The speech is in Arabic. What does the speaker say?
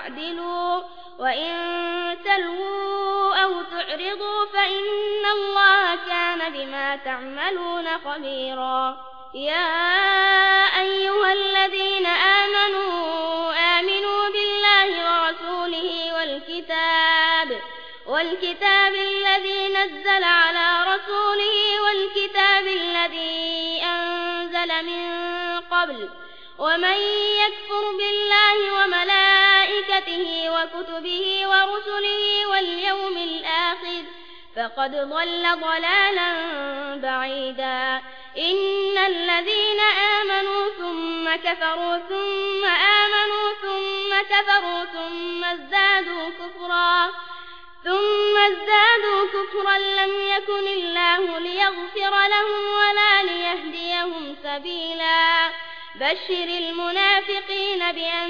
تعدلوا وإن تلووا أو تعرضوا فإن الله كان بما تعملون خبيرا. يا أيها الذين آمنوا آمنوا بالله ورسوله والكتاب والكتاب الذي نزل على رسوله والكتاب الذي أنزل من قبل. ومن يكفر بالله وملائكته وكتبه ورسله واليوم الآخر فقد ضل ضلالا بعيدا. إن الذين آمنوا ثم كفروا ثم آمنوا ثم كفروا ثم ازدادوا كفرا ثم ازدادوا كفرا لم يكن الله ليغفر لهم ولا ليهديهم سبيلا. بشر المنافقين بأن